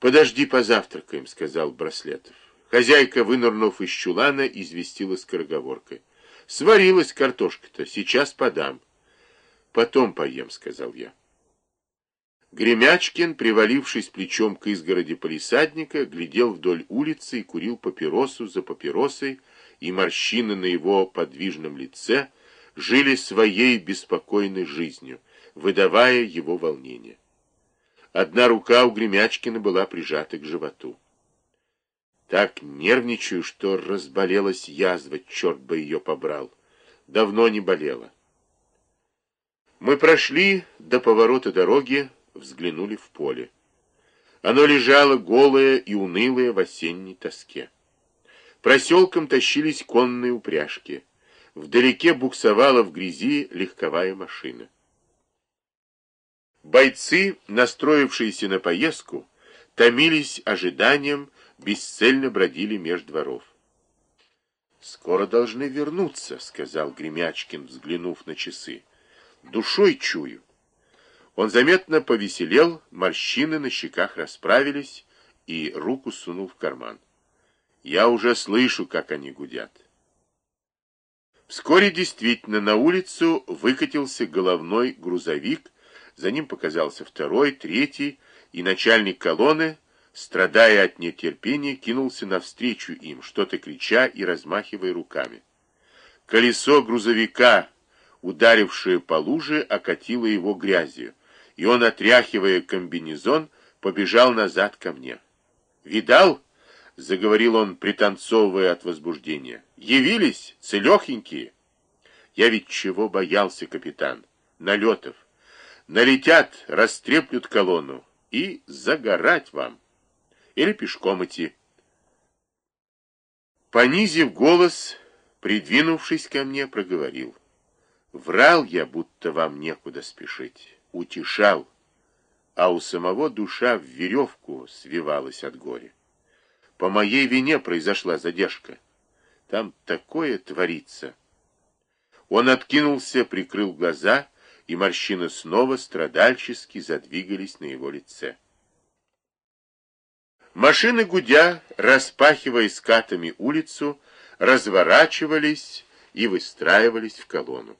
«Подожди, позавтракаем», — сказал Браслетов. Хозяйка, вынырнув из чулана, известила скороговоркой. «Сварилась картошка-то, сейчас подам». «Потом поем», — сказал я. Гремячкин, привалившись плечом к изгороди полисадника, глядел вдоль улицы и курил папиросу за папиросой, и морщины на его подвижном лице жили своей беспокойной жизнью, выдавая его волнение. Одна рука у Гремячкина была прижата к животу. Так нервничаю, что разболелась язва, черт бы ее побрал. Давно не болела. Мы прошли до поворота дороги, взглянули в поле. Оно лежало голое и унылое в осенней тоске. Проселком тащились конные упряжки. Вдалеке буксовала в грязи легковая машина. Бойцы, настроившиеся на поездку, томились ожиданием, бесцельно бродили меж дворов. «Скоро должны вернуться», — сказал Гремячкин, взглянув на часы. «Душой чую». Он заметно повеселел, морщины на щеках расправились и руку сунул в карман. Я уже слышу, как они гудят. Вскоре действительно на улицу выкатился головной грузовик, за ним показался второй, третий, и начальник колонны, страдая от нетерпения, кинулся навстречу им, что-то крича и размахивая руками. Колесо грузовика, ударившее по луже, окатило его грязью и он, отряхивая комбинезон, побежал назад ко мне. «Видал?» — заговорил он, пританцовывая от возбуждения. «Явились, целехенькие!» «Я ведь чего боялся, капитан? Налетов. Налетят, растреплют колонну и загорать вам. Или пешком идти». Понизив голос, придвинувшись ко мне, проговорил. «Врал я, будто вам некуда спешить» утешал, а у самого душа в веревку свивалась от горя. По моей вине произошла задержка. Там такое творится. Он откинулся, прикрыл глаза, и морщины снова страдальчески задвигались на его лице. Машины гудя, распахивая скатами улицу, разворачивались и выстраивались в колонну.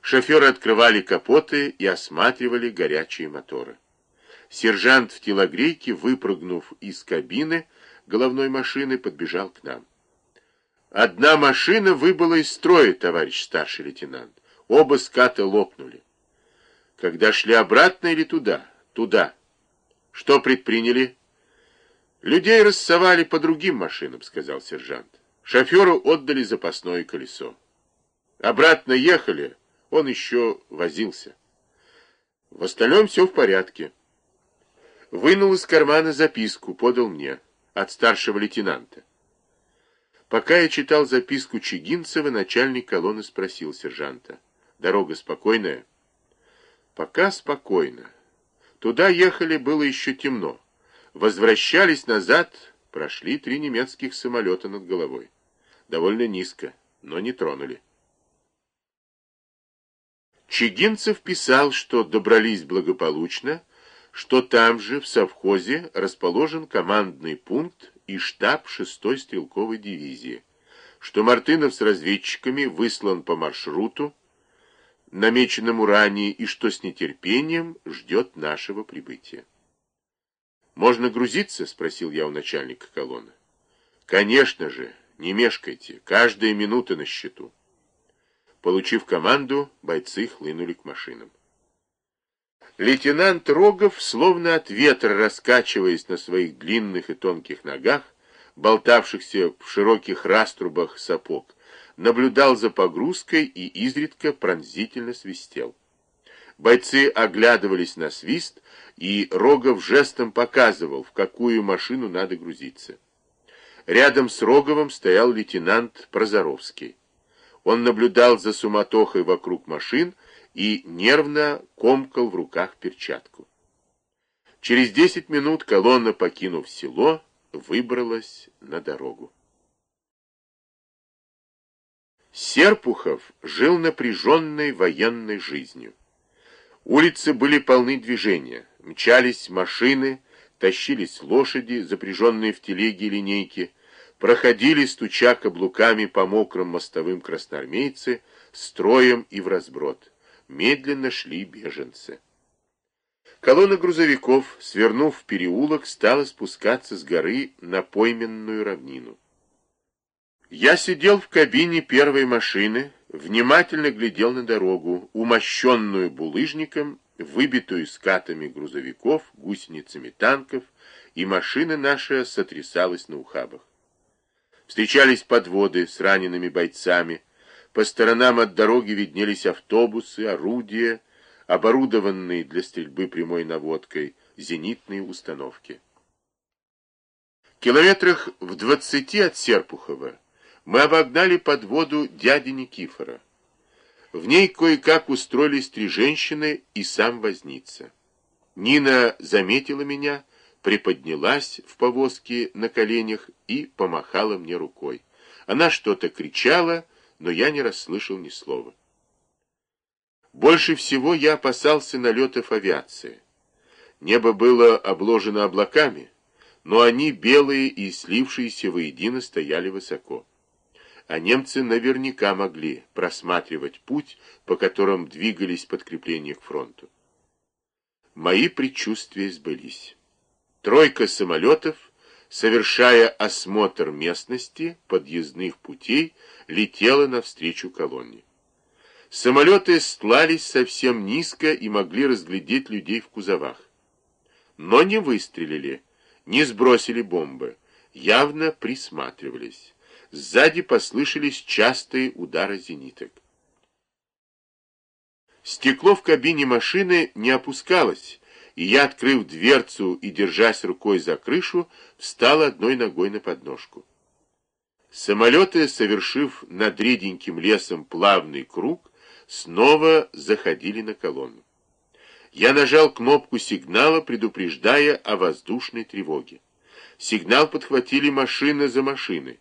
Шоферы открывали капоты и осматривали горячие моторы. Сержант в телогрейке, выпрыгнув из кабины головной машины, подбежал к нам. «Одна машина выбыла из строя, товарищ старший лейтенант. Оба ската лопнули. Когда шли обратно или туда? Туда. Что предприняли?» «Людей рассовали по другим машинам», — сказал сержант. «Шоферу отдали запасное колесо. Обратно ехали, он еще возился. В остальном все в порядке. Вынул из кармана записку, подал мне, от старшего лейтенанта. Пока я читал записку Чигинцева, начальник колонны спросил сержанта. «Дорога спокойная?» «Пока спокойно. Туда ехали, было еще темно. Возвращались назад, прошли три немецких самолета над головой. Довольно низко, но не тронули. Чигинцев писал, что добрались благополучно, что там же, в совхозе, расположен командный пункт и штаб 6-й стрелковой дивизии, что Мартынов с разведчиками выслан по маршруту, намеченному ранее, и что с нетерпением ждет нашего прибытия. «Можно грузиться?» — спросил я у начальника колонны. «Конечно же, не мешкайте, каждая минута на счету». Получив команду, бойцы хлынули к машинам. Лейтенант Рогов, словно от ветра раскачиваясь на своих длинных и тонких ногах, болтавшихся в широких раструбах сапог, наблюдал за погрузкой и изредка пронзительно свистел. Бойцы оглядывались на свист, и Рогов жестом показывал, в какую машину надо грузиться. Рядом с Роговым стоял лейтенант Прозоровский. Он наблюдал за суматохой вокруг машин и нервно комкал в руках перчатку. Через десять минут колонна, покинув село, выбралась на дорогу. Серпухов жил напряженной военной жизнью. Улицы были полны движения, мчались машины, тащились лошади, запряженные в телеги и линейки, проходили, стуча каблуками по мокрым мостовым красноармейцы, строем и в разброд. Медленно шли беженцы. Колонна грузовиков, свернув в переулок, стала спускаться с горы на пойменную равнину. Я сидел в кабине первой машины, внимательно глядел на дорогу, умощенную булыжником, выбитую скатами грузовиков, гусеницами танков, и машина наша сотрясалась на ухабах. Встречались подводы с ранеными бойцами, по сторонам от дороги виднелись автобусы, орудия, оборудованные для стрельбы прямой наводкой, зенитные установки. Километрах в двадцати от Серпухова мы обогнали подводу дяди Никифора. В ней кое-как устроились три женщины и сам возница. Нина заметила меня, приподнялась в повозке на коленях и помахала мне рукой. Она что-то кричала, но я не расслышал ни слова. Больше всего я опасался налетов авиации. Небо было обложено облаками, но они, белые и слившиеся воедино, стояли высоко. А немцы наверняка могли просматривать путь, по которым двигались подкрепления к фронту. Мои предчувствия сбылись. Тройка самолетов, совершая осмотр местности, подъездных путей, летела навстречу колонне. Самолеты стлались совсем низко и могли разглядеть людей в кузовах. Но не выстрелили, не сбросили бомбы, явно присматривались. Сзади послышались частые удары зениток. Стекло в кабине машины не опускалось, и я, открыв дверцу и держась рукой за крышу, встал одной ногой на подножку. Самолеты, совершив над реденьким лесом плавный круг, снова заходили на колонну. Я нажал кнопку сигнала, предупреждая о воздушной тревоге. Сигнал подхватили машина за машиной.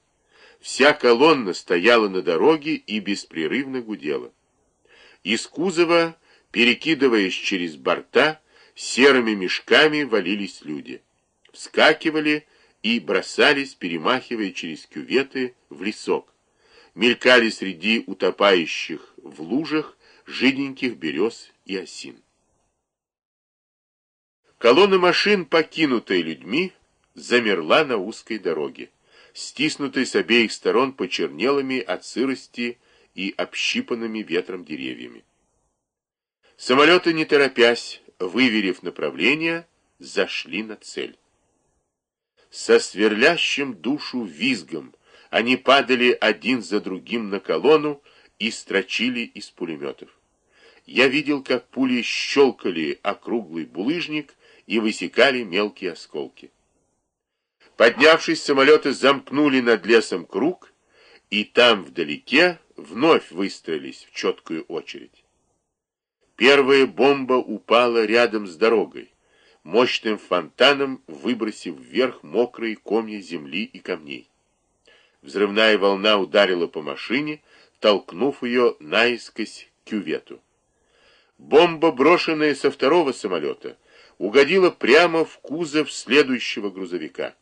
Вся колонна стояла на дороге и беспрерывно гудела. Из кузова, перекидываясь через борта, серыми мешками валились люди. Вскакивали и бросались, перемахивая через кюветы, в лесок. Мелькали среди утопающих в лужах жиденьких берез и осин. Колонна машин, покинутая людьми, замерла на узкой дороге, стиснутой с обеих сторон почернелыми от сырости и общипанными ветром деревьями. Самолеты, не торопясь, выверив направление, зашли на цель. Со сверлящим душу визгом они падали один за другим на колонну и строчили из пулеметов. Я видел, как пули щелкали округлый булыжник и высекали мелкие осколки. Поднявшись, самолеты замкнули над лесом круг, и там вдалеке вновь выстроились в четкую очередь. Первая бомба упала рядом с дорогой, мощным фонтаном выбросив вверх мокрые комья земли и камней. Взрывная волна ударила по машине, толкнув ее наискось к кювету. Бомба, брошенная со второго самолета, угодила прямо в кузов следующего грузовика.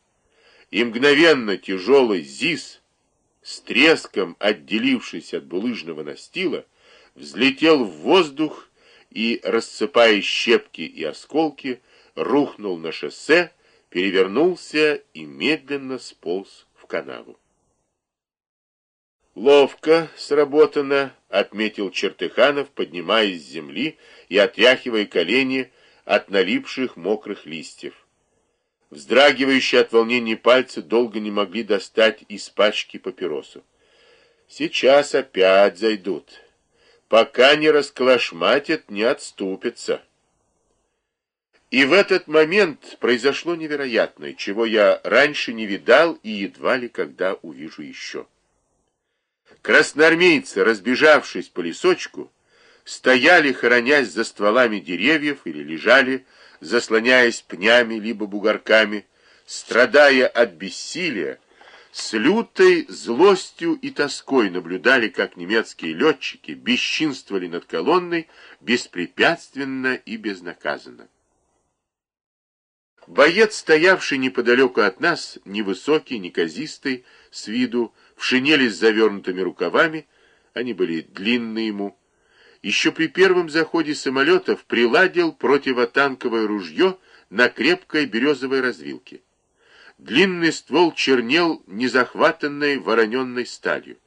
И мгновенно тяжелый ЗИС, с треском отделившись от булыжного настила, взлетел в воздух и, рассыпая щепки и осколки, рухнул на шоссе, перевернулся и медленно сполз в канаву. «Ловко сработано», — отметил Чертыханов, поднимаясь с земли и отряхивая колени от налипших мокрых листьев. Вздрагивающие от волнения пальцы долго не могли достать из пачки папиросу. «Сейчас опять зайдут». Пока не расколошматят, не отступятся. И в этот момент произошло невероятное, чего я раньше не видал и едва ли когда увижу еще. Красноармейцы, разбежавшись по лесочку, стояли, хоронясь за стволами деревьев или лежали, заслоняясь пнями либо бугорками, страдая от бессилия, с лютой злостью и тоской наблюдали, как немецкие летчики бесчинствовали над колонной беспрепятственно и безнаказанно. Боец, стоявший неподалеку от нас, невысокий, неказистый, с виду, в шинели с завернутыми рукавами, они были длинные ему, еще при первом заходе самолетов приладил противотанковое ружье на крепкой березовой развилке. Длинный ствол чернел незахватанной вороненной сталью.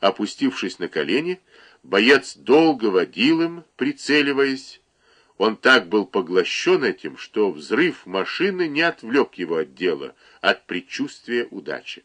Опустившись на колени, боец долго водил им, прицеливаясь. Он так был поглощен этим, что взрыв машины не отвлек его от дела, от предчувствия удачи.